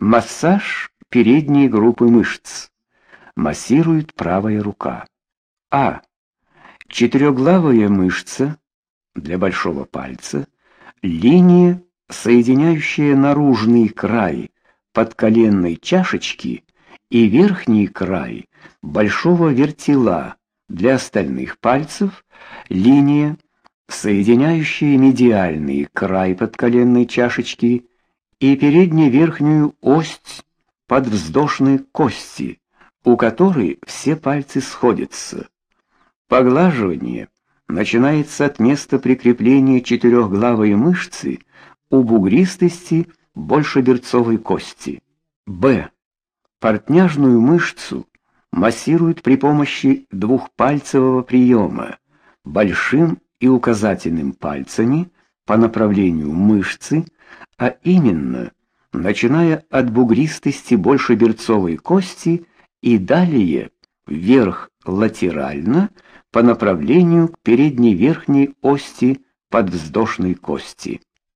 Массаж передней группы мышц. Массирует правая рука. А. Четырехглавая мышца для большого пальца, линия, соединяющая наружный край подколенной чашечки и верхний край большого вертела для остальных пальцев, линия, соединяющая медиальный край подколенной чашечки и передне-верхнюю ось подвздошной кости, у которой все пальцы сходятся. Поглаживание начинается от места прикрепления четырехглавой мышцы у бугристости большеберцовой кости. Б. Портняжную мышцу массируют при помощи двухпальцевого приема, большим и указательным пальцами по направлению мышцы а именно, начиная от бугристости большеберцовой кости и далее вверх латерально по направлению к передней верхней ости подвздошной кости.